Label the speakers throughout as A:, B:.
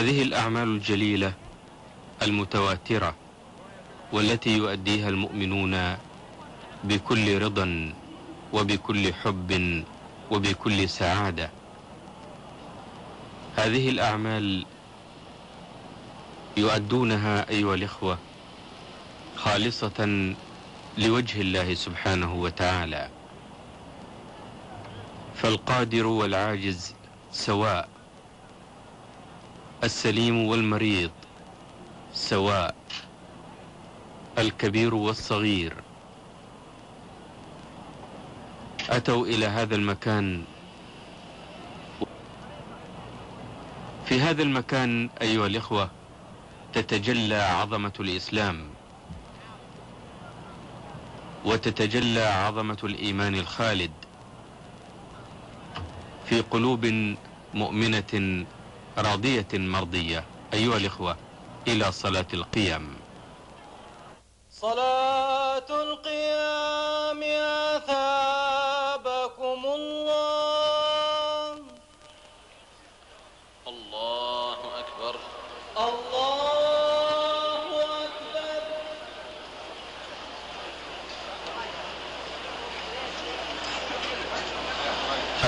A: هذه الأعمال الجليلة المتواترة والتي يؤديها المؤمنون بكل رضا وبكل حب وبكل سعادة. هذه الأعمال يؤدونها أيها الإخوة خالصة لوجه الله سبحانه وتعالى. فالقادر والعاجز سواء السليم والمريض سواء الكبير والصغير. أتوا إلى هذا المكان. في هذا المكان أيها الإخوة تتجلى عظمة الإسلام. وتتجلى عظمة الإيمان الخالد. في قلوب مؤمنة راضية مرضية أيها الإخوة إلى صلاة القيام.
B: صلاة القيام أثابكم الله
C: الله أكبر
B: الله أكبر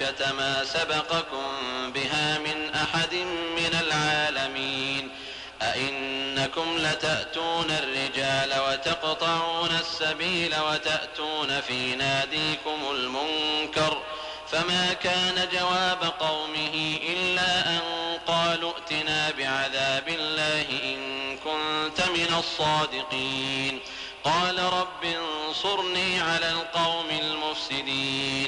C: الفاحشة ما سبقكم بها من أحد من العالمين. أئنكم لتأتون الرجال وتقطعون السبيل وتأتون في ناديكم المنكر. فما كان جواب قومه إلا أن قالوا ائتنا بعذاب الله إن كنت من الصادقين. قال رب انصرني على القوم المفسدين.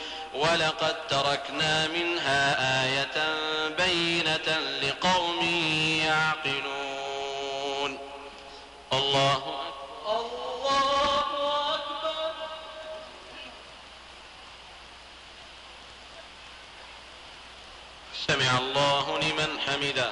C: ولقد تركنا منها آية بينة لقوم يعقلون. الله
B: الله أكبر.
C: سمع الله لمن حمده.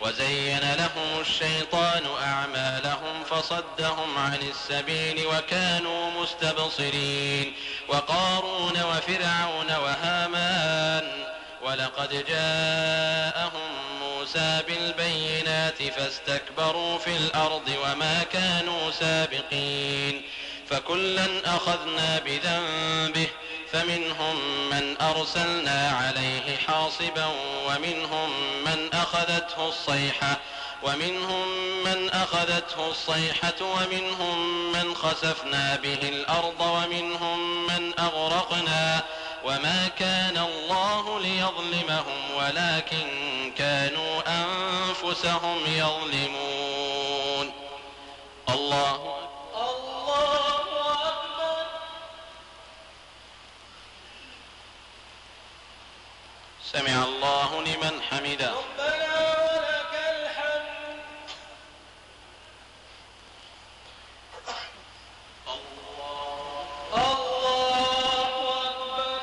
C: وزين لهم الشيطان أعمالهم فصدهم عن السبيل وكانوا مستبصرين وقارون وفرعون وهامان ولقد جاءهم موسى بالبينات فاستكبروا في الأرض وما كانوا سابقين فكلا أخذنا بذنبه فمنهم من أرسلنا عليه حاصبا ومنهم من أخذته الصيحة ومنهم من أخذته الصيحة ومنهم من خسفنا به الأرض ومنهم من أغرقنا. وما كان الله ليظلمهم ولكن كانوا أنفسهم يظلمون. الله
B: الله أكبر.
C: سمع الله لمن حمده
B: ربنا ولك الحمد الله أكبر الله أكبر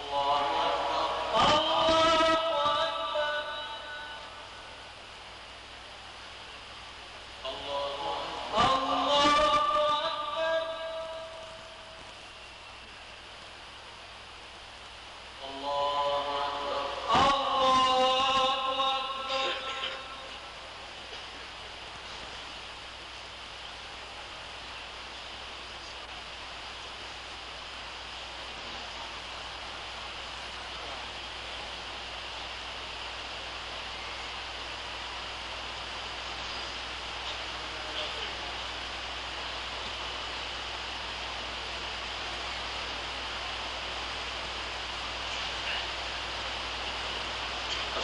B: الله أكبر الله أكبر
C: السلام عليكم ورحمة الله السلام عليكم ورحمة الله
B: السلام عليكم ورحمة الله السلام عليكم ورحمة الله
C: الله أكبر
B: الله أكبر
C: الحمد لله رب العالمين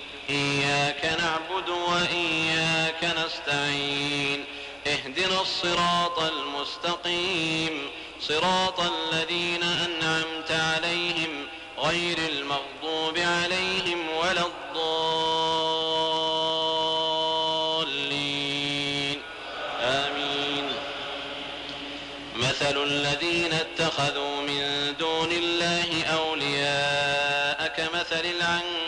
C: إياك نعبد وإياك نستعين. اهدنا الصراط المستقيم. صراط الذين أنعمت عليهم غير المغضوب عليهم ولا الضالين. آمين. مثل الذين اتخذوا من دون الله أولياء كمثل العنكبوت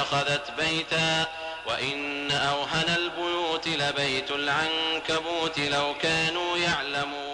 C: اتخذت بيتا وإن أوهن البيوت لبيت العنكبوت لو كانوا يعلمون